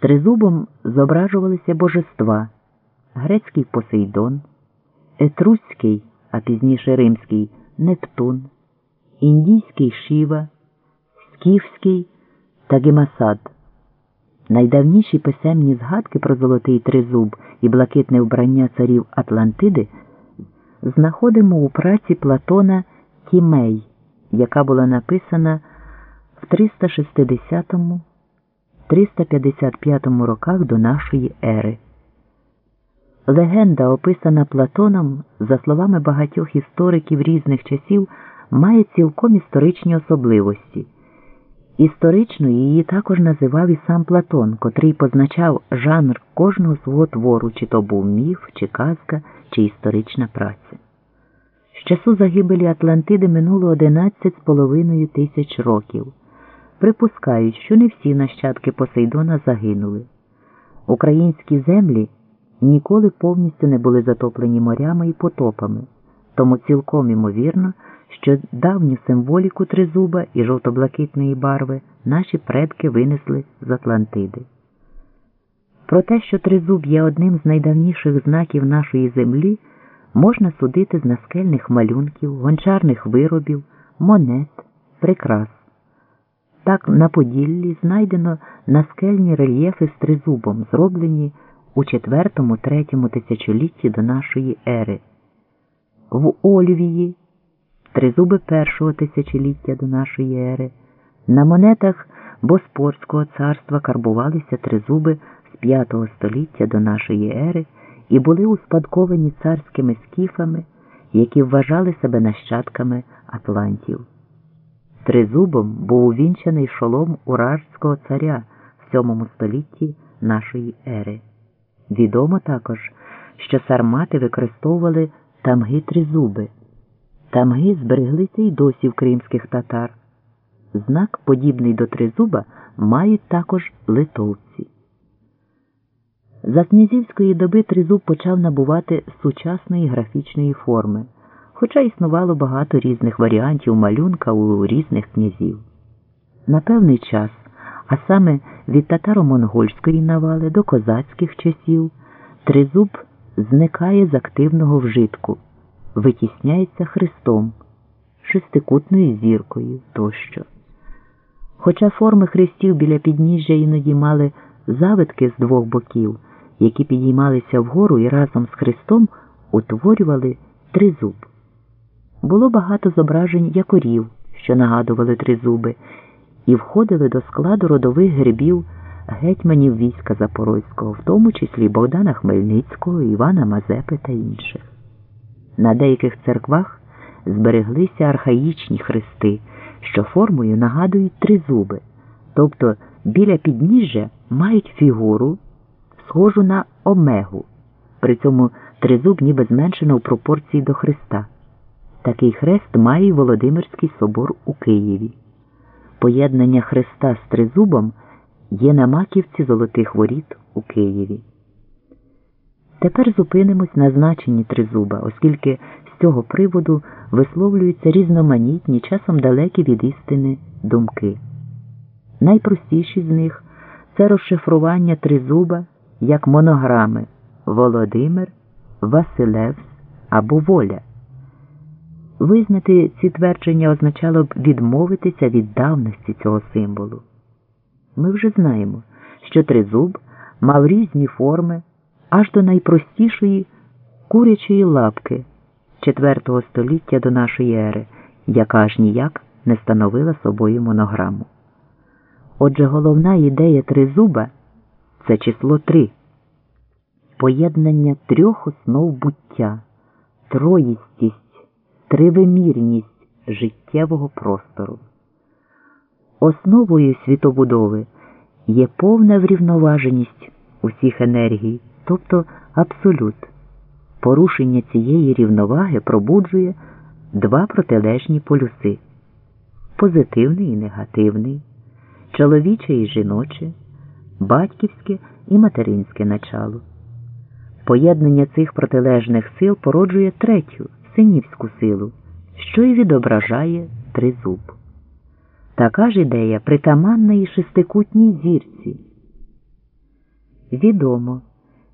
Тризубом зображувалися божества грецький Посейдон, Етруський, а пізніше римський Нептун, індійський Шіва, Скіфський та Гемасад. Найдавніші писемні згадки про золотий тризуб і блакитне вбрання царів Атлантиди знаходимо у праці Платона Тімей, яка була написана в 360-355 роках до нашої ери. Легенда, описана Платоном, за словами багатьох істориків різних часів, має цілком історичні особливості. Історично її також називав і сам Платон, котрий позначав жанр кожного свого твору, чи то був міф, чи казка, чи історична праця. З часу загибелі Атлантиди минуло 11 з половиною тисяч років. Припускають, що не всі нащадки Посейдона загинули. Українські землі ніколи повністю не були затоплені морями і потопами, тому цілком імовірно, що давню символіку тризуба і жовто-блакитної барви наші предки винесли з Атлантиди. Про те, що тризуб є одним з найдавніших знаків нашої землі, можна судити з наскельних малюнків, гончарних виробів, монет, прикрас. Так на Поділлі знайдено наскельні рельєфи з тризубом, зроблені у IV-III тисячолітті до нашої ери. В Ольвії тризуби першого тисячоліття до нашої ери. На монетах Боспорського царства карбувалися тризуби з V століття до нашої ери і були успадковані царськими скіфами, які вважали себе нащадками атлантів. Тризубом був увінчаний шолом уражського царя в VII столітті нашої ери. Відомо також, що сармати використовували тамги тризуби. Тамги збереглися й досі в кримських татар. Знак, подібний до тризуба, мають також литовці. За князівської доби тризуб почав набувати сучасної графічної форми, хоча існувало багато різних варіантів малюнка у різних князів. На певний час, а саме від татаро-монгольської навали до козацьких часів, тризуб зникає з активного вжитку, витісняється хрестом, шестикутною зіркою тощо. Хоча форми хрестів біля підніжжя іноді мали завитки з двох боків які підіймалися вгору і разом з Христом утворювали тризуб. Було багато зображень якорів, що нагадували тризуби, і входили до складу родових грибів гетьманів війська Запорозького, в тому числі Богдана Хмельницького, Івана Мазепи та інших. На деяких церквах збереглися архаїчні хрести, що формою нагадують тризуби, тобто біля підніжжя мають фігуру схожу на омегу. При цьому тризуб ніби зменшено в пропорції до Христа. Такий хрест має й Володимирський собор у Києві. Поєднання Христа з тризубом є на маківці Золотих Воріт у Києві. Тепер зупинимось на значенні тризуба, оскільки з цього приводу висловлюються різноманітні, часом далекі від істини думки. Найпростіші з них це розшифрування тризуба як монограми Володимир, Василевс або Воля. Визнати ці твердження означало б відмовитися від давності цього символу. Ми вже знаємо, що тризуб мав різні форми аж до найпростішої курячої лапки IV століття до нашої ери, яка аж ніяк не становила собою монограму. Отже, головна ідея тризуба це число три, поєднання трьох основ буття, троїстість, тривимірність життєвого простору. Основою світобудови є повна врівноваженість усіх енергій, тобто абсолют. Порушення цієї рівноваги пробуджує два протилежні полюси позитивний і негативний, чоловіче і жіноче батьківське і материнське начало. Поєднання цих протилежних сил породжує третю синівську силу, що й відображає тризуб. Така ж ідея притаманна і шестикутній зірці. Відомо.